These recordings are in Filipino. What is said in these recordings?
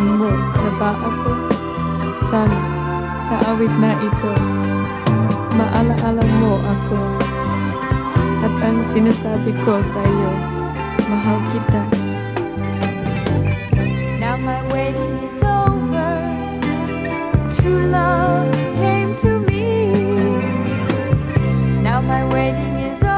Naunawaan mo na ba ako? Sana sa awit na ito, maalaala mo ako. At ang sinasabi ko sa iyo, mahal kita. Now my waiting is over. True love came to me. Now my waiting is over.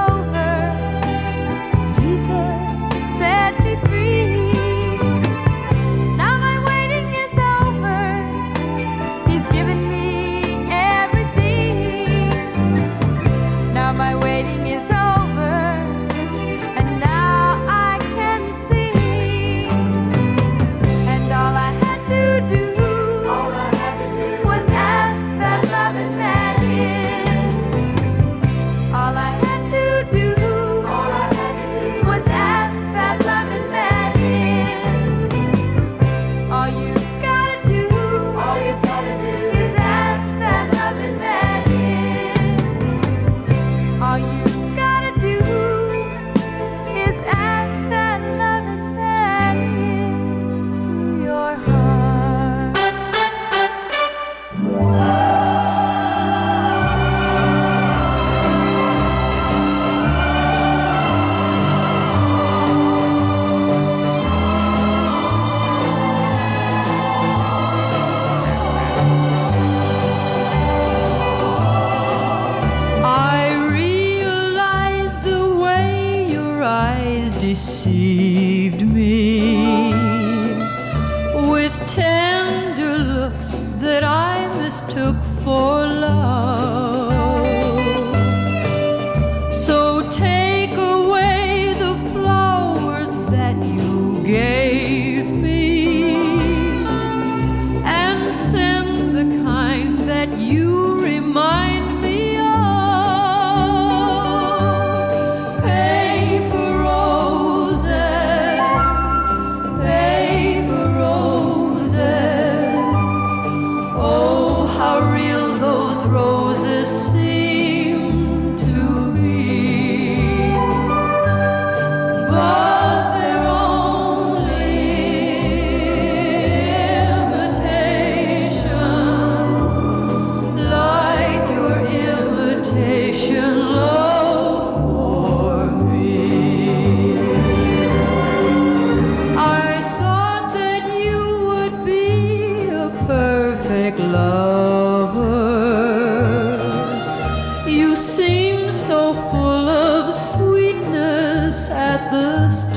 At the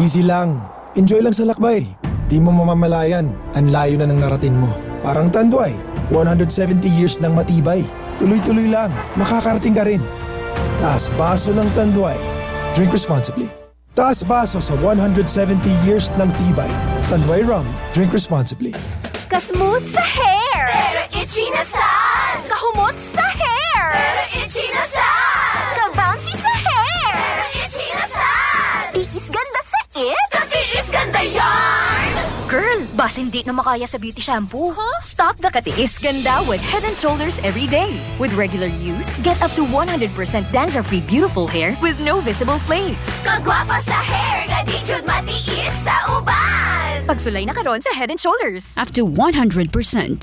Easy lang. Enjoy lang sa lakbay. Di mo mamamalayan, ang layo na ng narating mo. Parang Tanduay, 170 years ng matibay. Tuloy-tuloy lang, makakarating ka rin. Taas baso ng Tanduay. Drink responsibly. Taas baso sa 170 years ng tibay. Tanduay Rum. Drink responsibly. Kasmooth sa hair! Pero itchy na saan? Kahumot sa hair! Pero itchy na saan? Girl, bas hindi na makaya sa beauty shampoo, huh? Stop the katiis ganda with Head and Shoulders every day. With regular use, get up to 100% dandruff-free beautiful hair with no visible flakes. Kagwapa sa hair, gadijud matiis sa uban! Pagsulay na karon sa Head and Shoulders. Up to 100%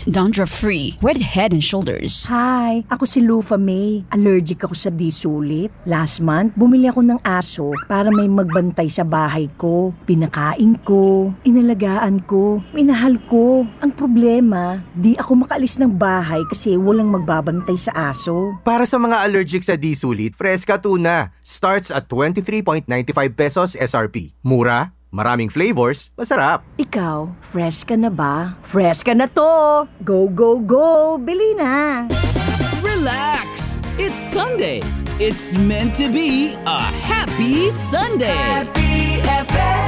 dandruff-free with Head and Shoulders. Hi, ako si Lufa May. Allergic ako sa disulit. Last month, bumili ako ng aso para may magbantay sa bahay ko. Pinakain ko, inalagaan ko, minahal ko. Ang problema, di ako makaalis ng bahay kasi walang magbabantay sa aso. Para sa mga allergic sa D-Sulit, Fresca Tuna. Starts at 23.95 pesos SRP. Mura, maraming flavors, masarap. Ikaw, fresh ka na ba? Fresh ka na to! Go, go, go! Bili na! Relax! It's Sunday. It's meant to be a happy Sunday. Happy FM.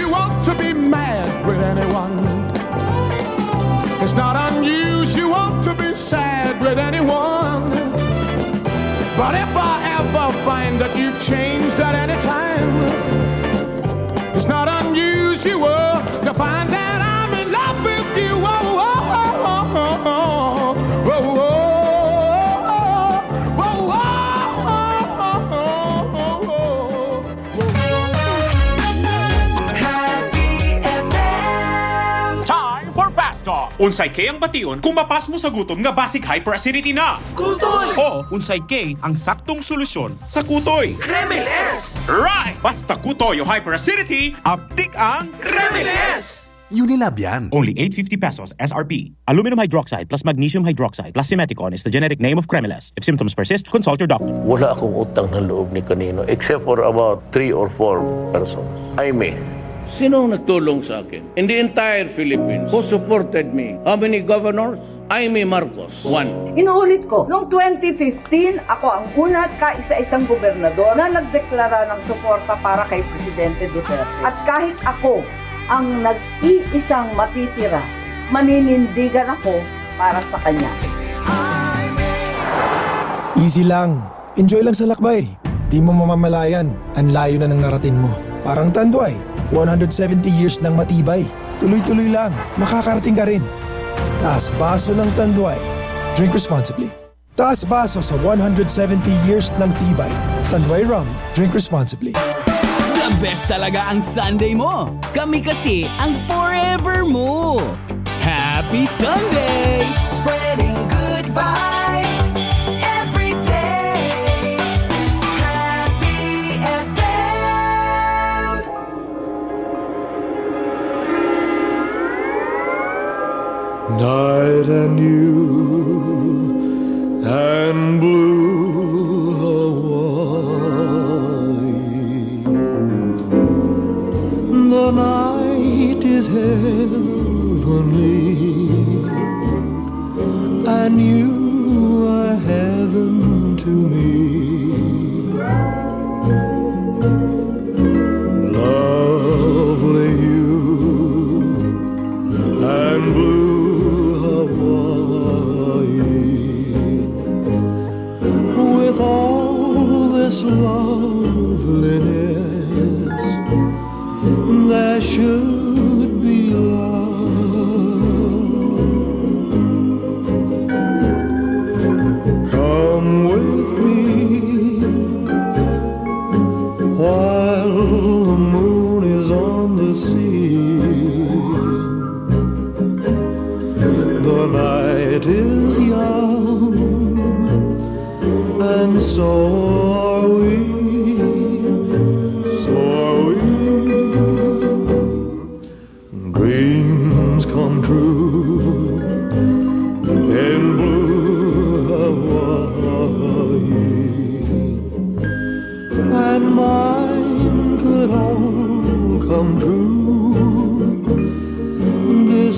Unusual to be mad with anyone. It's not unusual to be sad with anyone. But if I ever find that you've changed at Unsay kay ang bation kung mapas mo sa gutom nga basic hyperacidity na. Kutoy! O unsay kay ang saktong solusyon sa kutoy. Kremeles! Right! Basta kutoy o hyperacidity, aptik ang Kremeles! Unilab yan. Only 850 pesos SRP. Aluminum hydroxide plus magnesium hydroxide plus simeticon is the generic name of Cremeles. If symptoms persist, consult your doctor. Wala akong utang ng loob ni kanino except for about three or four persons. Jaime, sino ang nagtulong sa akin? In the entire Philippines, who supported me? How many governors? Jaime Marcos, one. Inuulit ko, noong 2015, ako ang una at kaisa-isang gobernador na nagdeklara ng suporta para kay Presidente Duterte. At kahit ako ang nag-iisang matitira, maninindigan ako para sa kanya. Easy lang. Enjoy lang sa lakbay. Di mo mamamalayan, ang layo na ng narating mo. Parang Tanduay, 170 years ng matibay. Tuloy-tuloy lang, makakarating ka rin. Taas baso ng Tanduay. Drink responsibly. Taas baso sa 170 years ng tibay. Tanduay Rum. Drink responsibly. The best talaga ang Sunday mo. Kami kasi ang forever mo. Happy Sunday! Spreading Night and you and blue Hawaii. The night is heavenly, and you are heaven to me.